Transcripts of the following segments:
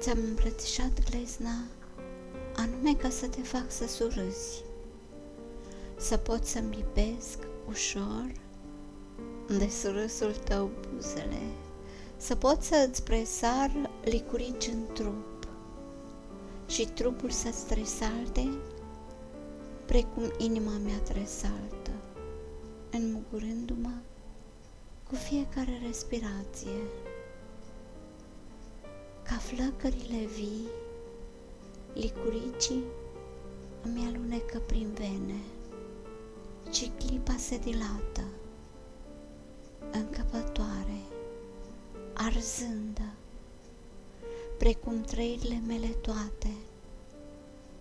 Ți-am îmbrățișat glezna anume ca să te fac să surâzi, să pot să-mi lipesc ușor de surâsul tău buzele, să pot să-ți presar licurici în trup și trupul să-ți tresalte precum inima mea tresaltă, înmugurându-mă cu fiecare respirație. Ca flăcările vii, licuricii îmi alunecă prin vene, ci clipa se dilată, încăpătoare, arzândă, precum trăirile mele toate,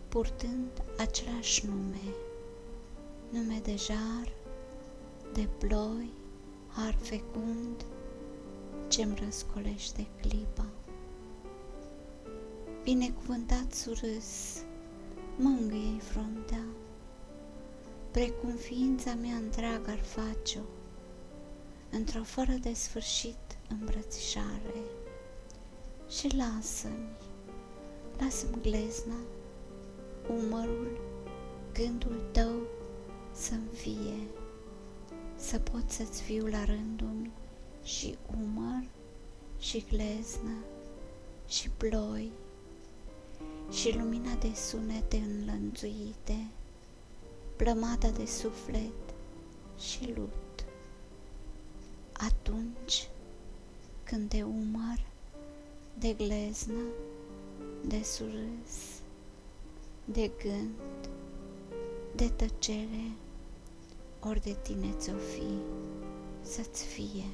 purtând același nume, nume de jar, de ploi, har fecund, ce-mi răscolește clipa. Binecuvântat surâs, mângâie fruntea, precum ființa mea întreagă ar face-o, într-o fără de sfârșit îmbrățișare. Și lasă-mi, lasă-mi glezna, umărul, gândul tău să-mi fie, să pot să-ți fiu la rândul și umăr, și gleznă, și ploi, și lumina de sunete înlănțuite, plămada de suflet și lut. Atunci când te umăr de gleznă, de surâs, de gând, de tăcere, ori de tine ți-o fi, să-ți fie.